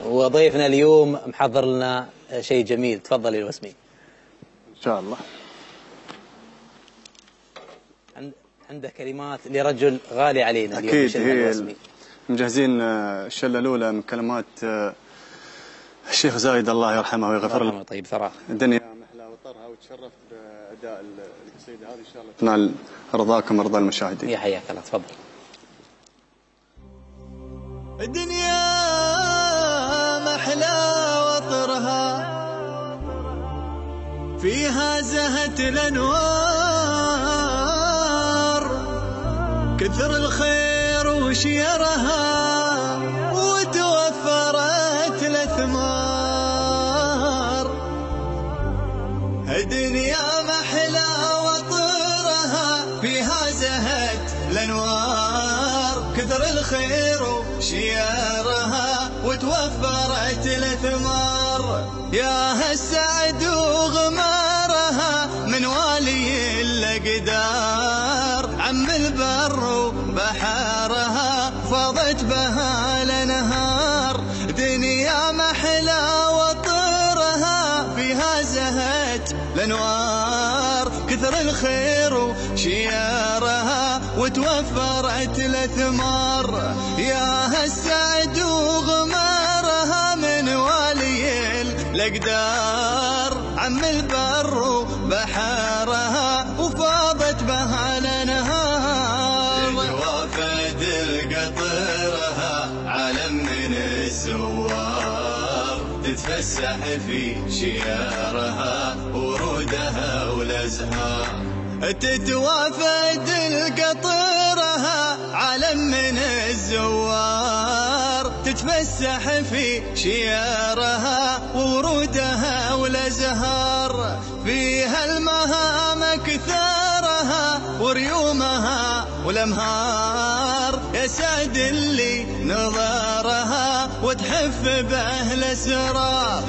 طبعا. وضيفنا اليوم محضر لنا شيء جميل. تفضل يا الوسمي. إن شاء الله. عنده كلمات لرجل غالي علينا اليوم أكيد. شيخنا هي الوسمي. مجهزين آه، الشلة الأولى من كلمات آه، الشيخ زايد الله يرحمه ويغفر له. الله طيب ثراه الدنيا محلى وطرها وتشرفت بأداء القصيدة هذه. إن شاء الله تنال رضاكم ورضا المشاهدين. يا حياك الله تفضل. الدنيا فيها زهت الأنوار. كثر الخير وشيرها وتوفرت الأثمار. الدنيا محلى وطرها فيها زهت الأنوار. كثر الخير وشيارها وتوفرت الأثمار. يا هالسعد والي الاقدار عم البر وبحارها فاضت بها الانهار دنيا محلى وطرها فيها زهت الأنوار. كثر الخير وشيارها وتوفرت الأثمار. يا هالسعد وغمارها من والي الأقدار. عم البر وبحارها تتفسح في شيارها ورودها والازهار تتوافد القطرها علم من الزوار. تتفسح في شيارها ورودها والازهار فيها المهام كثارها وريومها والامهار سعد اللي نظرها وتحف بأهل اسرار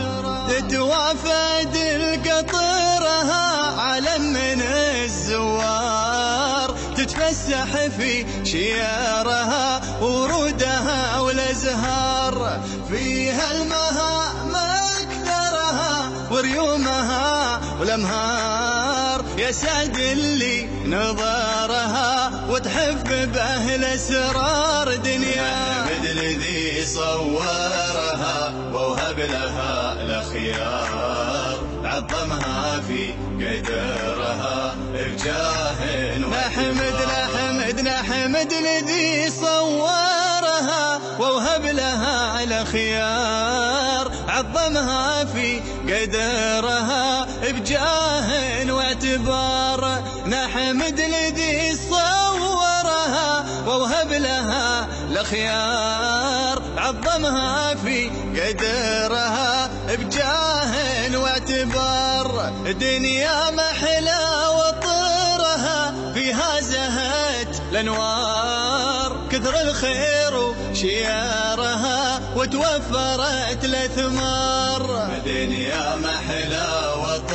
تتوافد القطرها علم من الزوار. تتفسح في شيارها ورودها والأزهار. فيها المهام اكثرها وريومها والأمهار. يا سعد اللي نظرها وتحف بأهل أسرار دنيا. مثل ذي صورها ووهب لها الأخيار. عظمها في قدرها بجاه نحمد نحمد نحمد الذي صورها ووهب لها الأخيار. عظمها في قدرها بجاه واعتبار نحمد الذي صورها ووهب لها الأخيار عظمها في قدرها. بجاه واعتبار دنيا محلى وطرها فيها زهت الأنوار. كثر الخير وشيارها وتوفرت الأثمار. دنيا محلى وطرها.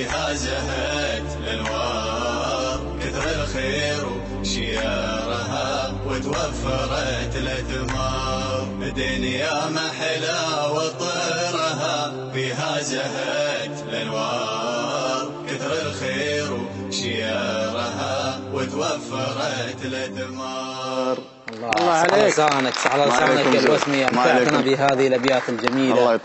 فيها زهت الانوار كثر الخير وشيارها وتوفرت الاثمار دنيا محلى وطرها فيها زهت الانوار كثر الخير وشيارها وتوفرت الاثمار الله, الله عليك. على لسانك على لسانك عليكم يا زود. الوسمي الله امتعتنا عليكم. بهذه الأبيات الجميلة. الله يطول.